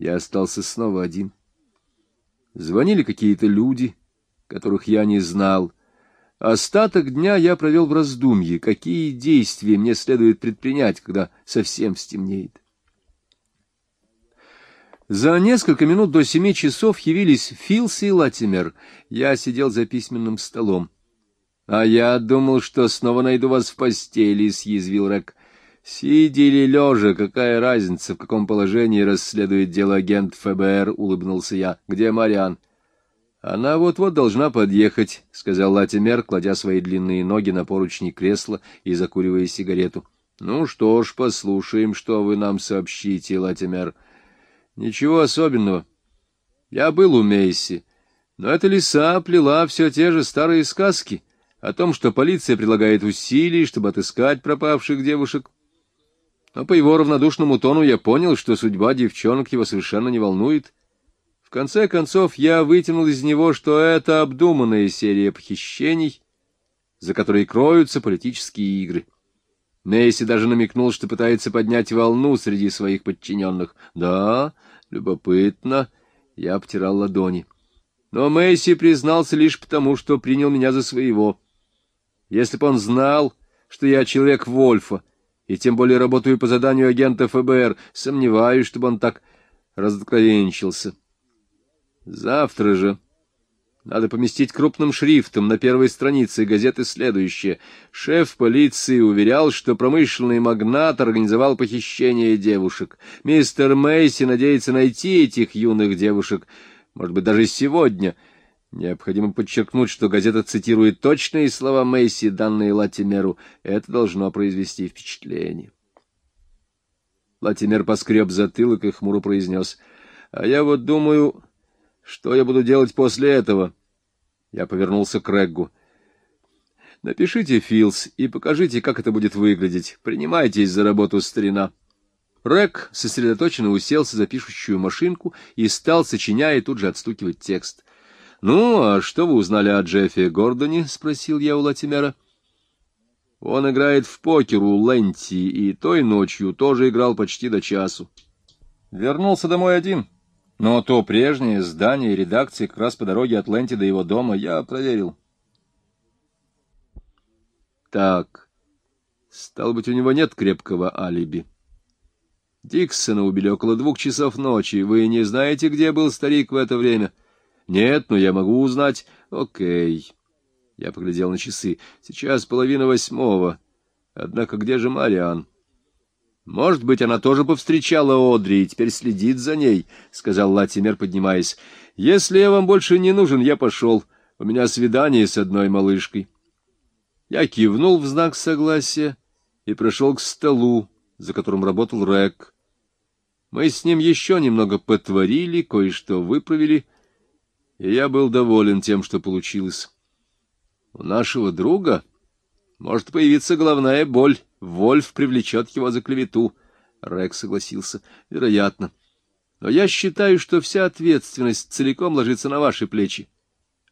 Я остался снова один. Звонили какие-то люди, которых я не знал. Остаток дня я провел в раздумье, какие действия мне следует предпринять, когда совсем стемнеет. За несколько минут до семи часов явились Филс и Латимер. Я сидел за письменным столом. — А я думал, что снова найду вас в постели, — съязвил Рек. — Сидя или лежа, какая разница, в каком положении расследует дело агент ФБР, — улыбнулся я. — Где Мариан? —— Она вот-вот должна подъехать, — сказал Латимер, кладя свои длинные ноги на поручни кресла и закуривая сигарету. — Ну что ж, послушаем, что вы нам сообщите, Латимер. — Ничего особенного. Я был у Мейси, но эта лиса плела все те же старые сказки о том, что полиция прилагает усилий, чтобы отыскать пропавших девушек. Но по его равнодушному тону я понял, что судьба девчонок его совершенно не волнует. — в конце концов, я вытянул из него, что это обдуманная серия похищений, за которой кроются политические игры. Нейси даже намекнул, что пытается поднять волну среди своих подчиненных. Да, любопытно. Я обтирал ладони. Но Мэйси признался лишь потому, что принял меня за своего. Если бы он знал, что я человек Вольфа, и тем более работаю по заданию агента ФБР, сомневаюсь, чтобы он так разоткровенчился. Завтра же. Надо поместить крупным шрифтом на первой странице газеты следующее. Шеф полиции уверял, что промышленный магнат организовал похищение девушек. Мистер Мейси надеется найти этих юных девушек, может быть, даже сегодня. Необходимо подчеркнуть, что газета цитирует точные слова Мейси, данные Латимеру. Это должно произвести впечатление. Латимер поскреб затылок и хмуро произнес. — А я вот думаю... Что я буду делать после этого? Я повернулся к Реггу. Напишите, Филс, и покажите, как это будет выглядеть. Принимайтесь за работу, старина. Рэг сосредоточенно уселся за пишущую машинку и стал, сочиняя, тут же отстукивать текст. — Ну, а что вы узнали о Джеффе Гордоне? — спросил я у Латимера. — Он играет в покер у Ленти, и той ночью тоже играл почти до часу. Вернулся домой один. — но то прежнее здание редакции как раз по дороге от Ленти до его дома я проверил. Так, стало быть, у него нет крепкого алиби. Диксона убили около двух часов ночи. Вы не знаете, где был старик в это время? Нет, но я могу узнать. Окей. Я поглядел на часы. Сейчас половина восьмого. Однако где же Мариан? Может быть, она тоже повстречала Одри и теперь следит за ней, — сказал Латимер, поднимаясь. — Если я вам больше не нужен, я пошел. У меня свидание с одной малышкой. Я кивнул в знак согласия и прошел к столу, за которым работал Рек. Мы с ним еще немного потворили, кое-что выправили, и я был доволен тем, что получилось. У нашего друга может появиться головная боль. Вольф привлечет его за клевету. Рекс согласился. Вероятно. Но я считаю, что вся ответственность целиком ложится на ваши плечи.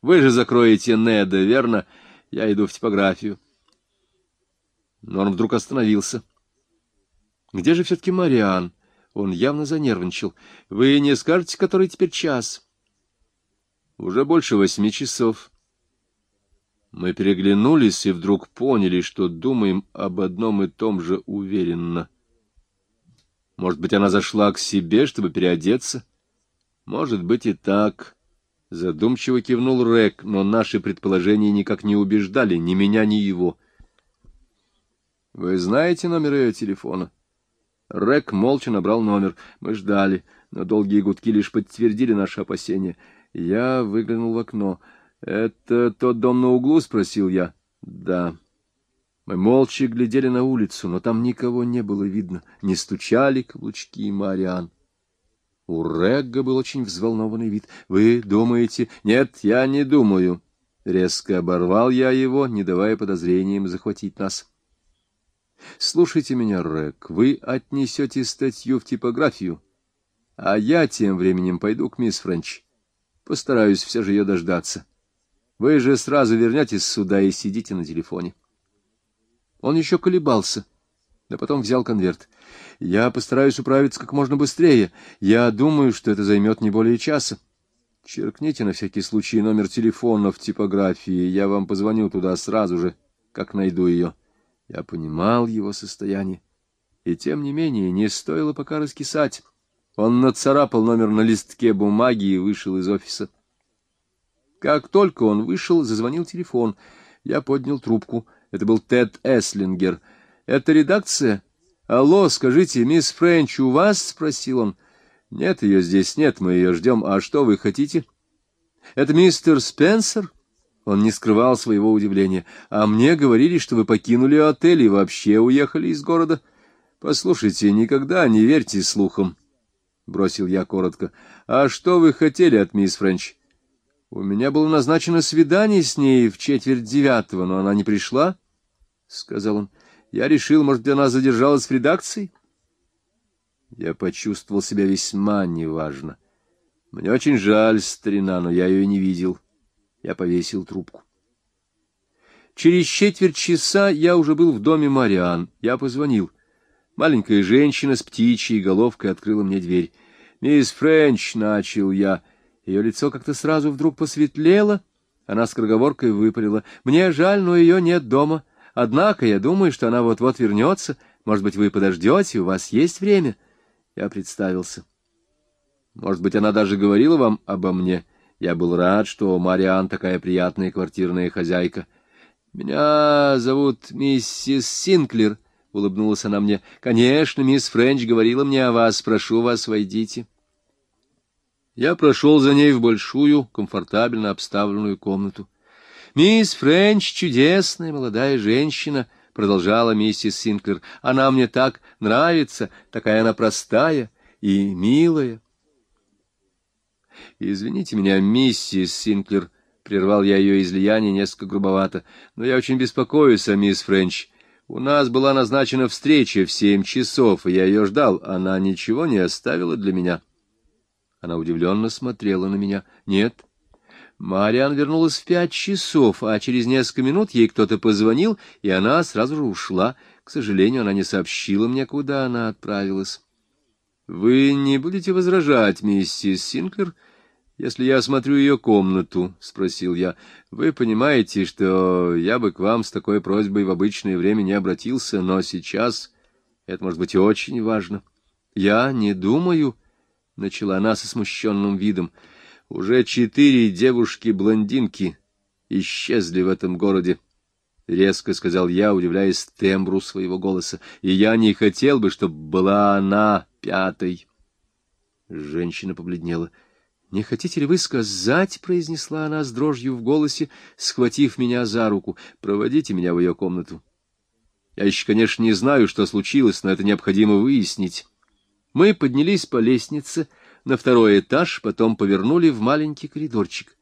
Вы же закроете Неда, верно? Я иду в типографию. Но вдруг остановился. Где же все-таки Мариан? Он явно занервничал. Вы не скажете, который теперь час? Уже больше восьми часов. Мы переглянулись и вдруг поняли, что думаем об одном и том же уверенно. Может быть, она зашла к себе, чтобы переодеться? Может быть и так. Задумчиво кивнул Рек, но наши предположения никак не убеждали ни меня, ни его. Вы знаете номер ее телефона? Рек молча набрал номер. Мы ждали, но долгие гудки лишь подтвердили наши опасения. Я выглянул в окно —— Это тот дом на углу? — спросил я. — Да. Мы молча глядели на улицу, но там никого не было видно. Не стучали каблучки Мариан. У Регга был очень взволнованный вид. — Вы думаете? — Нет, я не думаю. Резко оборвал я его, не давая подозрениям захватить нас. — Слушайте меня, Рэг, вы отнесете статью в типографию, а я тем временем пойду к мисс Френч. Постараюсь все же ее дождаться. — вы же сразу вернетесь сюда и сидите на телефоне. Он еще колебался, да потом взял конверт. Я постараюсь управиться как можно быстрее. Я думаю, что это займет не более часа. Черкните на всякий случай номер телефона в типографии. Я вам позвоню туда сразу же, как найду ее. Я понимал его состояние. И тем не менее, не стоило пока раскисать. Он нацарапал номер на листке бумаги и вышел из офиса. Как только он вышел, зазвонил телефон. Я поднял трубку. Это был Тед Эслингер. «Это редакция?» «Алло, скажите, мисс Френч у вас?» — спросил он. «Нет, ее здесь нет, мы ее ждем. А что вы хотите?» «Это мистер Спенсер?» Он не скрывал своего удивления. «А мне говорили, что вы покинули отель и вообще уехали из города. Послушайте, никогда не верьте слухам», — бросил я коротко. «А что вы хотели от мисс Френч?» У меня было назначено свидание с ней в четверть девятого, но она не пришла, — сказал он. Я решил, может, она задержалась в редакции? Я почувствовал себя весьма неважно. Мне очень жаль, старина, но я ее не видел. Я повесил трубку. Через четверть часа я уже был в доме Мариан. Я позвонил. Маленькая женщина с птичьей головкой открыла мне дверь. «Мисс Френч», — начал я, — ее лицо как-то сразу вдруг посветлело. Она скороговоркой выпалила. «Мне жаль, но ее нет дома. Однако я думаю, что она вот-вот вернется. Может быть, вы подождете, у вас есть время?» Я представился. «Может быть, она даже говорила вам обо мне. Я был рад, что Мариан такая приятная квартирная хозяйка. Меня зовут миссис Синклер», — улыбнулась она мне. «Конечно, мисс Френч говорила мне о вас. Прошу вас, войдите». Я прошел за ней в большую, комфортабельно обставленную комнату. «Мисс Френч — чудесная молодая женщина», — продолжала миссис Синклер. «Она мне так нравится, такая она простая и милая». «Извините меня, миссис Синклер», — прервал я ее излияние несколько грубовато, — «но я очень беспокоюсь о мисс Френч. У нас была назначена встреча в семь часов, и я ее ждал. Она ничего не оставила для меня». Она удивленно смотрела на меня. «Нет». Мариан вернулась в пять часов, а через несколько минут ей кто-то позвонил, и она сразу же ушла. К сожалению, она не сообщила мне, куда она отправилась. «Вы не будете возражать, миссис Синклер, если я осмотрю ее комнату?» — спросил я. «Вы понимаете, что я бы к вам с такой просьбой в обычное время не обратился, но сейчас это может быть очень важно. Я не думаю...» начала она со смущенным видом. Уже четыре девушки-блондинки исчезли в этом городе. — резко сказал я, удивляясь тембру своего голоса, — и я не хотел бы, чтобы была она пятой. Женщина побледнела. — Не хотите ли вы сказать, — произнесла она с дрожью в голосе, схватив меня за руку, — проводите меня в ее комнату. Я еще, конечно, не знаю, что случилось, но это необходимо выяснить. Мы поднялись по лестнице на второй этаж, потом повернули в маленький коридорчик.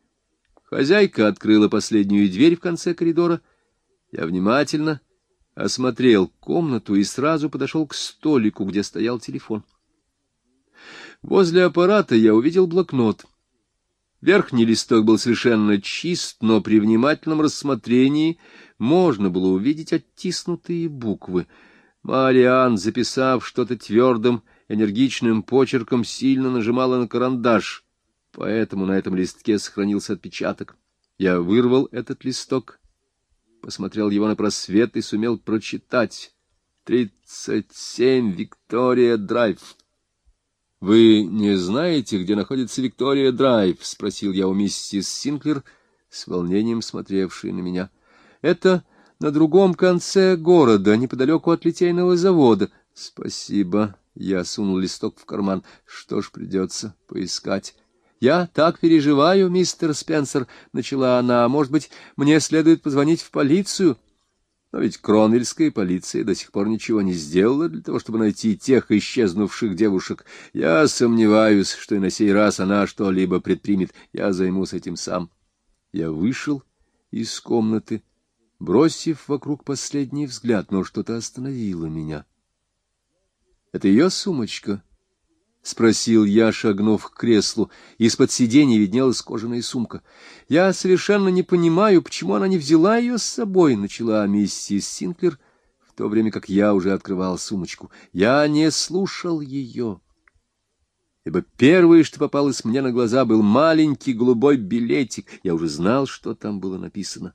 Хозяйка открыла последнюю дверь в конце коридора. Я внимательно осмотрел комнату и сразу подошел к столику, где стоял телефон. Возле аппарата я увидел блокнот. Верхний листок был совершенно чист, но при внимательном рассмотрении можно было увидеть оттиснутые буквы. Мариан, записав что-то твердым, энергичным почерком сильно нажимала на карандаш, поэтому на этом листке сохранился отпечаток. Я вырвал этот листок, посмотрел его на просвет и сумел прочитать. «Тридцать семь Виктория Драйв». «Вы не знаете, где находится Виктория Драйв?» — спросил я у миссис Синклер, с волнением смотревшей на меня. «Это на другом конце города, неподалеку от литейного завода». «Спасибо», я сунул листок в карман. Что ж, придется поискать. «Я так переживаю, мистер Спенсер», — начала она. «Может быть, мне следует позвонить в полицию?» Но ведь кронвельская полиция до сих пор ничего не сделала для того, чтобы найти тех исчезнувших девушек. Я сомневаюсь, что и на сей раз она что-либо предпримет. Я займусь этим сам. Я вышел из комнаты, бросив вокруг последний взгляд, но что-то остановило меня. Это ее сумочка? — спросил я, шагнув к креслу. Из-под сиденья виднелась кожаная сумка. — Я совершенно не понимаю, почему она не взяла ее с собой, — начала миссис Синклер в то время как я уже открывал сумочку. Я не слушал ее, ибо первое, что попалось мне на глаза, был маленький голубой билетик. Я уже знал, что там было написано,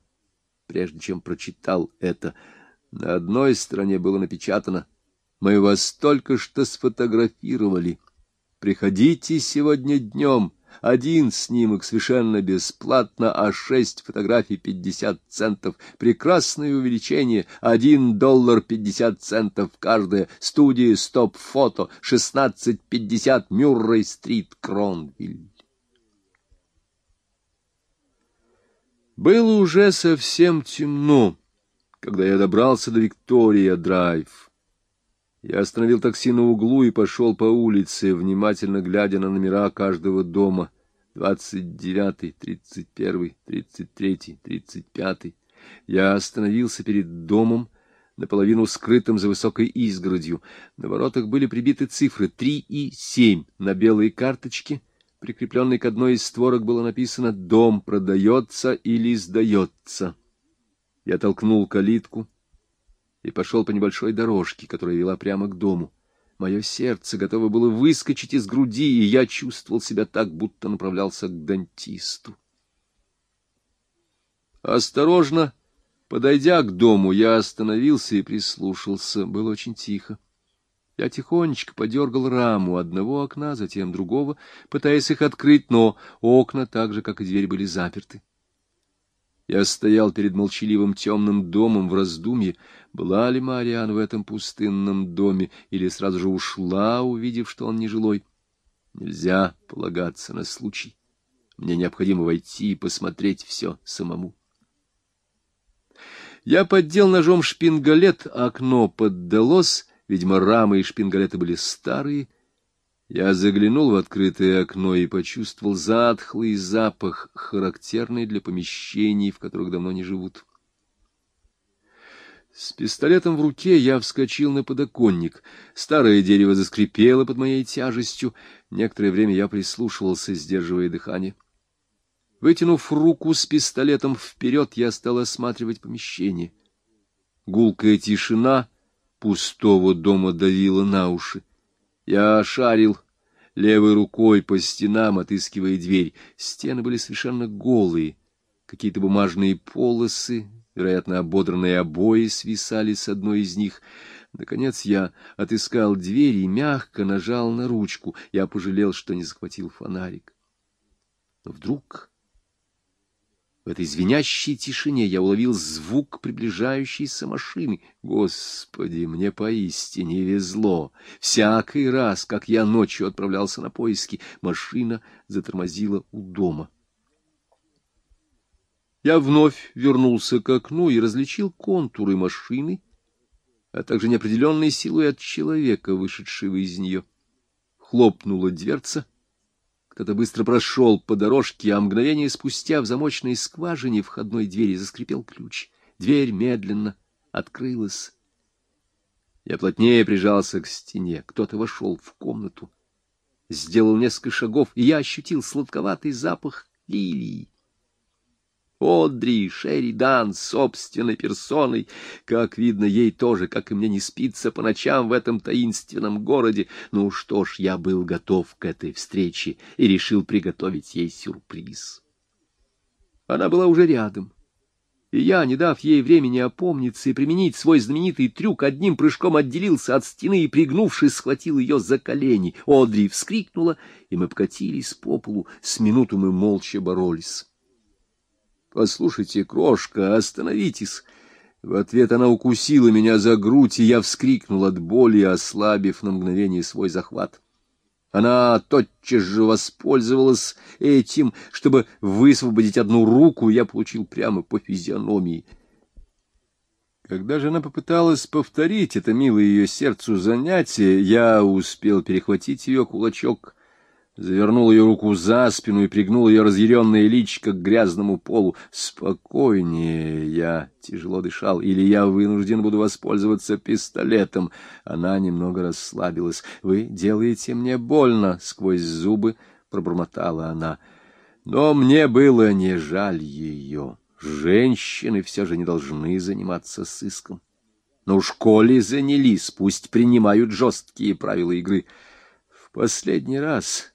прежде чем прочитал это. На одной стороне было напечатано «Мы вас только что сфотографировали. Приходите сегодня днем». Один снимок совершенно бесплатно, а шесть фотографий пятьдесят центов. Прекрасное увеличение. Один доллар пятьдесят центов каждая. Студия стоп-фото. Шестнадцать пятьдесят Мюррей-стрит, Кронвиль. Было уже совсем темно, когда я добрался до Виктория-драйв. Я остановил такси на углу и пошел по улице, внимательно глядя на номера каждого дома. Двадцать девятый, тридцать первый, тридцать третий, тридцать пятый. Я остановился перед домом, наполовину скрытым за высокой изгородью. На воротах были прибиты цифры три и семь. На белой карточке, прикрепленной к одной из створок, было написано «Дом продается или сдается». Я толкнул калитку и пошел по небольшой дорожке, которая вела прямо к дому. Мое сердце готово было выскочить из груди, и я чувствовал себя так, будто направлялся к дантисту. Осторожно, подойдя к дому, я остановился и прислушался. Было очень тихо. Я тихонечко подергал раму одного окна, затем другого, пытаясь их открыть, но окна, так же, как и дверь, были заперты. Я стоял перед молчаливым темным домом в раздумье, была ли Мариан в этом пустынном доме, или сразу же ушла, увидев, что он нежилой. Нельзя полагаться на случай. Мне необходимо войти и посмотреть все самому. Я поддел ножом шпингалет, окно поддалось, видимо, рамы и шпингалеты были старые, я заглянул в открытое окно и почувствовал затхлый запах, характерный для помещений, в которых давно не живут. С пистолетом в руке я вскочил на подоконник. Старое дерево заскрипело под моей тяжестью. Некоторое время я прислушивался, сдерживая дыхание. Вытянув руку с пистолетом вперед, я стал осматривать помещение. Гулкая тишина пустого дома давила на уши. Я шарил левой рукой по стенам, отыскивая дверь. Стены были совершенно голые. Какие-то бумажные полосы, вероятно, ободранные обои свисали с одной из них. Наконец я отыскал дверь и мягко нажал на ручку. Я пожалел, что не захватил фонарик. Но вдруг в этой звенящей тишине я уловил звук приближающейся машины. Господи, мне поистине везло. Всякий раз, как я ночью отправлялся на поиски, машина затормозила у дома. Я вновь вернулся к окну и различил контуры машины, а также неопределенный силуэт человека, вышедшего из нее. Хлопнула дверца, кто-то быстро прошел по дорожке, а мгновение спустя в замочной скважине входной двери заскрипел ключ. Дверь медленно открылась. Я плотнее прижался к стене. Кто-то вошел в комнату, сделал несколько шагов, и я ощутил сладковатый запах лилии. Одри Шеридан собственной персоной. Как видно, ей тоже, как и мне, не спится по ночам в этом таинственном городе. Ну что ж, я был готов к этой встрече и решил приготовить ей сюрприз. Она была уже рядом. И я, не дав ей времени опомниться и применить свой знаменитый трюк, одним прыжком отделился от стены и, пригнувшись, схватил ее за колени. Одри вскрикнула, и мы покатились по полу. С минуту мы молча боролись. «Послушайте, крошка, остановитесь!» В ответ она укусила меня за грудь, и я вскрикнул от боли, ослабив на мгновение свой захват. Она тотчас же воспользовалась этим, чтобы высвободить одну руку, я получил прямо по физиономии. Когда же она попыталась повторить это милое ее сердцу занятие, я успел перехватить ее кулачок — завернул ее руку за спину и пригнул ее разъяренное личико к грязному полу. «Спокойнее!» Я тяжело дышал. «Или я вынужден буду воспользоваться пистолетом». Она немного расслабилась. «Вы делаете мне больно!» — сквозь зубы пробормотала она. Но мне было не жаль ее. Женщины все же не должны заниматься сыском. Но уж коли занялись, пусть принимают жесткие правила игры. В последний раз,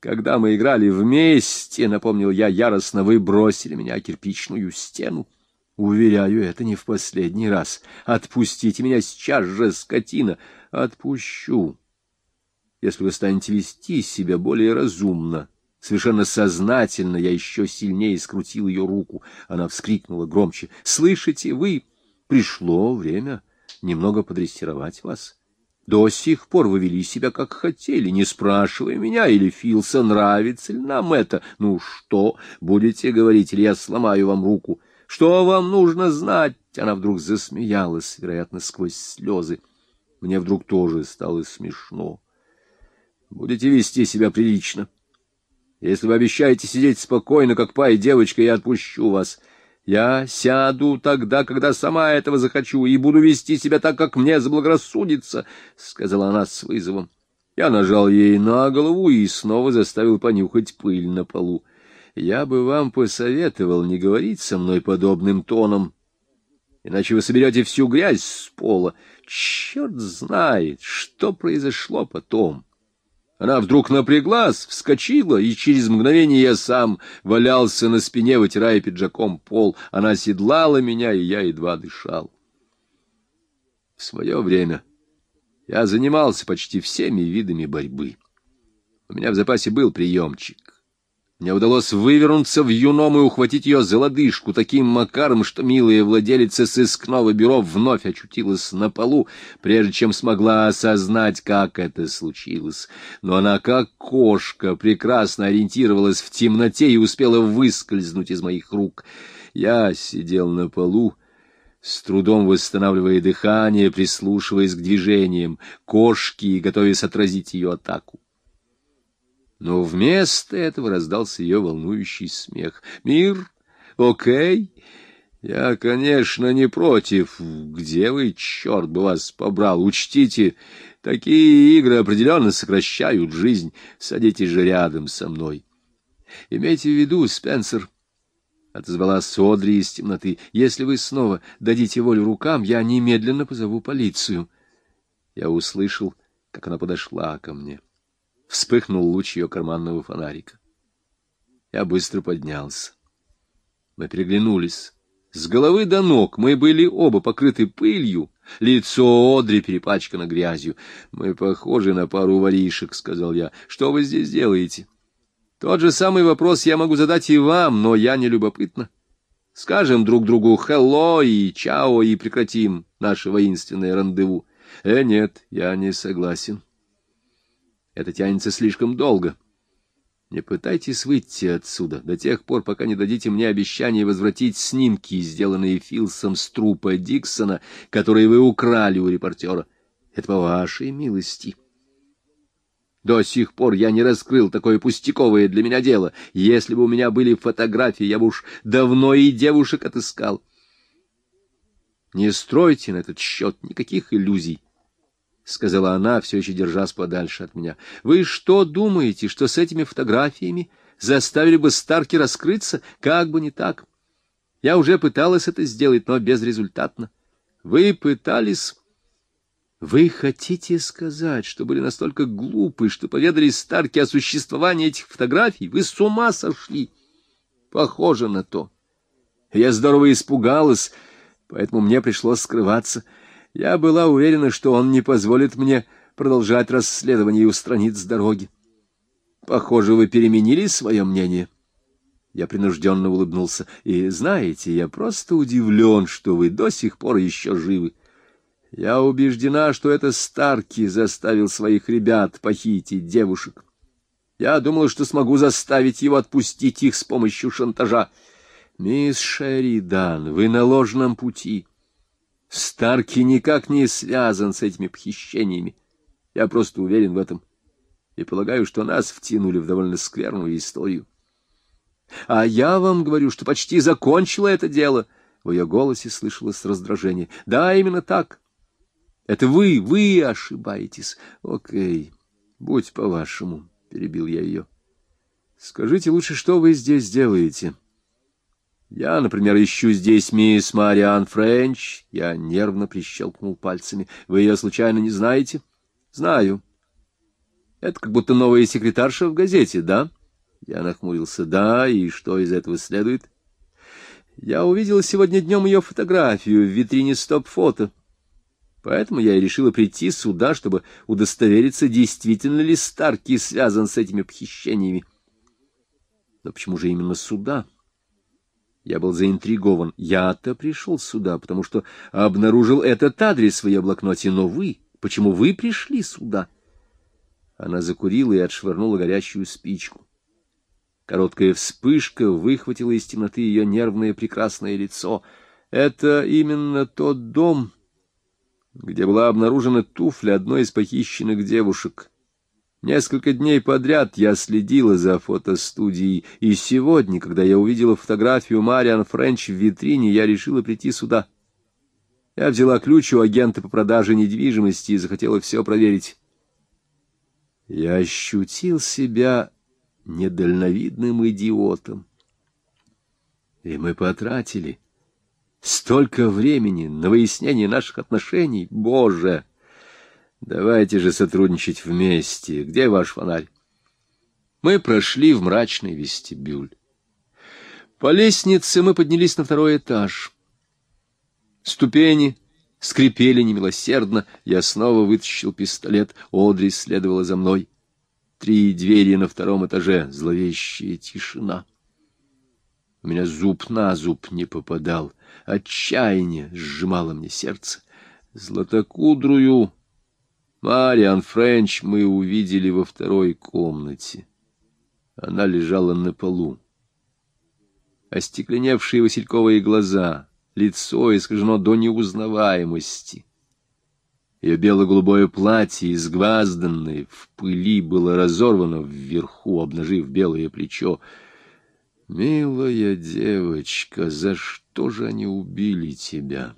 когда мы играли вместе, напомнил я яростно, вы бросили меня о кирпичную стену. Уверяю, это не в последний раз. Отпустите меня сейчас же, скотина. Отпущу, если вы станете вести себя более разумно. Совершенно сознательно я еще сильнее скрутил ее руку. Она вскрикнула громче. — Слышите, вы... Пришло время немного подрессировать вас. До сих пор вы вели себя как хотели, не спрашивая меня или Филса, нравится ли нам это. Ну что, будете говорить, или я сломаю вам руку? Что вам нужно знать? Она вдруг засмеялась, вероятно, сквозь слезы. Мне вдруг тоже стало смешно. Будете вести себя прилично. Если вы обещаете сидеть спокойно, как пай девочка, я отпущу вас. Я сяду тогда, когда сама этого захочу, и буду вести себя так, как мне заблагорассудится, — сказала она с вызовом. Я нажал ей на голову и снова заставил понюхать пыль на полу. Я бы вам посоветовал не говорить со мной подобным тоном, иначе вы соберете всю грязь с пола. Черт знает, что произошло потом. Она вдруг напряглась, вскочила, и через мгновение я сам валялся на спине, вытирая пиджаком пол. Она седлала меня, и я едва дышал. В свое время я занимался почти всеми видами борьбы. У меня в запасе был приемчик. Мне удалось вывернуться в юном и ухватить ее за лодыжку таким макаром, что милая владелица сыскного бюро вновь очутилась на полу, прежде чем смогла осознать, как это случилось. Но она, как кошка, прекрасно ориентировалась в темноте и успела выскользнуть из моих рук. Я сидел на полу, с трудом восстанавливая дыхание, прислушиваясь к движениям кошки и готовясь отразить ее атаку. Но вместо этого раздался ее волнующий смех. «Мир? Окей? Я, конечно, не против. Где вы, черт бы вас побрал? Учтите, такие игры определенно сокращают жизнь. Садитесь же рядом со мной. Имейте в виду, Спенсер...» — отозвалась Содри из темноты. — Если вы снова дадите волю рукам, я немедленно позову полицию. Я услышал, как она подошла ко мне. — вспыхнул луч ее карманного фонарика. Я быстро поднялся. Мы переглянулись. С головы до ног мы были оба покрыты пылью, лицо Одри перепачкано грязью. Мы похожи на пару воришек, — сказал я. Что вы здесь делаете? Тот же самый вопрос я могу задать и вам, но я не любопытна. Скажем друг другу «хелло» и «чао» и прекратим наше воинственное рандеву. Э, нет, я не согласен. Это тянется слишком долго. Не пытайтесь выйти отсюда до тех пор, пока не дадите мне обещание возвратить снимки, сделанные Филсом с трупа Диксона, которые вы украли у репортера. Это по вашей милости. До сих пор я не раскрыл такое пустяковое для меня дело. Если бы у меня были фотографии, я бы уж давно и девушек отыскал. Не стройте на этот счет никаких иллюзий. — сказала она, все еще держась подальше от меня. — Вы что думаете, что с этими фотографиями заставили бы Старки раскрыться? Как бы не так. Я уже пыталась это сделать, но безрезультатно. Вы пытались... Вы хотите сказать, что были настолько глупы, что поведали Старки о существовании этих фотографий? Вы с ума сошли? Похоже на то. Я здорово испугалась, поэтому мне пришлось скрываться — я была уверена, что он не позволит мне продолжать расследование и устранить с дороги. Похоже, вы переменили свое мнение. Я принужденно улыбнулся. И знаете, я просто удивлен, что вы до сих пор еще живы. Я убеждена, что это Старки заставил своих ребят похитить девушек. Я думала, что смогу заставить его отпустить их с помощью шантажа. Мисс Шеридан, вы на ложном пути. Старки никак не связан с этими похищениями. Я просто уверен в этом. И полагаю, что нас втянули в довольно скверную историю. А я вам говорю, что почти закончила это дело. В ее голосе слышалось раздражение. Да, именно так. Это вы, вы ошибаетесь. Окей, будь по-вашему, — перебил я ее. Скажите лучше, что вы здесь делаете? Я, например, ищу здесь мисс Мариан Френч. Я нервно прищелкнул пальцами. Вы ее случайно не знаете? Знаю. Это как будто новая секретарша в газете, да? Я нахмурился. Да, и что из этого следует? Я увидел сегодня днем ее фотографию в витрине стоп-фото. Поэтому я и решила прийти сюда, чтобы удостовериться, действительно ли Старки связан с этими похищениями. Но почему же именно сюда? Я был заинтригован. Я-то пришел сюда, потому что обнаружил этот адрес в ее блокноте. Но вы, почему вы пришли сюда? Она закурила и отшвырнула горящую спичку. Короткая вспышка выхватила из темноты ее нервное прекрасное лицо. Это именно тот дом, где была обнаружена туфля одной из похищенных девушек. Несколько дней подряд я следила за фотостудией, и сегодня, когда я увидела фотографию Мариан Френч в витрине, я решила прийти сюда. Я взяла ключ у агента по продаже недвижимости и захотела все проверить. Я ощутил себя недальновидным идиотом. И мы потратили столько времени на выяснение наших отношений. Боже! Давайте же сотрудничать вместе. Где ваш фонарь? Мы прошли в мрачный вестибюль. По лестнице мы поднялись на второй этаж. Ступени скрипели немилосердно. Я снова вытащил пистолет. Одри следовала за мной. Три двери на втором этаже. Зловещая тишина. У меня зуб на зуб не попадал. Отчаяние сжимало мне сердце. Златокудрую Мариан Френч мы увидели во второй комнате. Она лежала на полу. Остекленевшие васильковые глаза, лицо искажено до неузнаваемости. Ее бело-голубое платье, изгвазданное, в пыли было разорвано вверху, обнажив белое плечо. «Милая девочка, за что же они убили тебя?»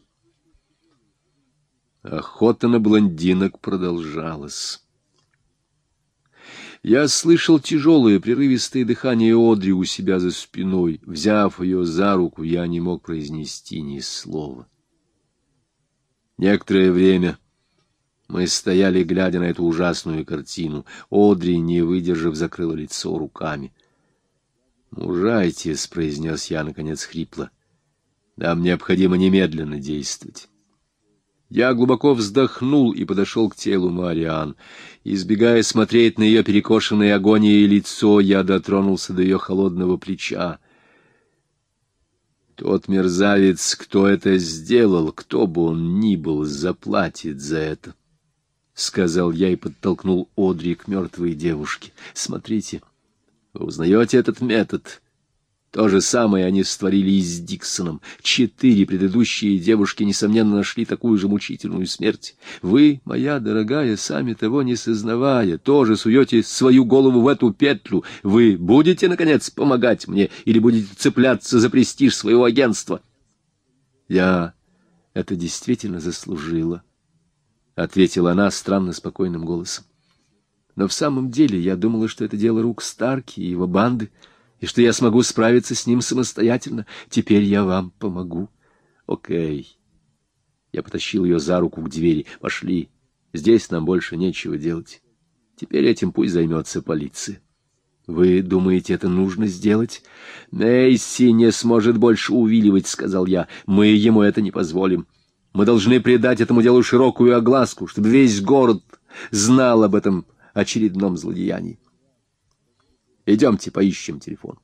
Охота на блондинок продолжалась. Я слышал тяжелое прерывистое дыхание Одри у себя за спиной. Взяв ее за руку, я не мог произнести ни слова. Некоторое время мы стояли, глядя на эту ужасную картину. Одри, не выдержав, закрыла лицо руками. «Мужайтесь», — произнес я, наконец, хрипло. «Нам необходимо немедленно действовать». Я глубоко вздохнул и подошел к телу Мариан. Избегая смотреть на ее перекошенное агонией лицо, я дотронулся до ее холодного плеча. Тот мерзавец, кто это сделал, кто бы он ни был, заплатит за это. — сказал я и подтолкнул Одри к мертвой девушке. — Смотрите, вы узнаете этот метод? То же самое они створили и с Диксоном. Четыре предыдущие девушки, несомненно, нашли такую же мучительную смерть. Вы, моя дорогая, сами того не сознавая, тоже суете свою голову в эту петлю. Вы будете, наконец, помогать мне или будете цепляться за престиж своего агентства? Я это действительно заслужила, — ответила она странно спокойным голосом. Но в самом деле я думала, что это дело рук Старки и его банды — и что я смогу справиться с ним самостоятельно. Теперь я вам помогу. Окей. Я потащил ее за руку к двери. Пошли. Здесь нам больше нечего делать. Теперь этим пусть займется полиция. Вы думаете, это нужно сделать? Нейси не сможет больше увиливать, сказал я. Мы ему это не позволим. Мы должны придать этому делу широкую огласку, чтобы весь город знал об этом очередном злодеянии. Идемте поищем телефон.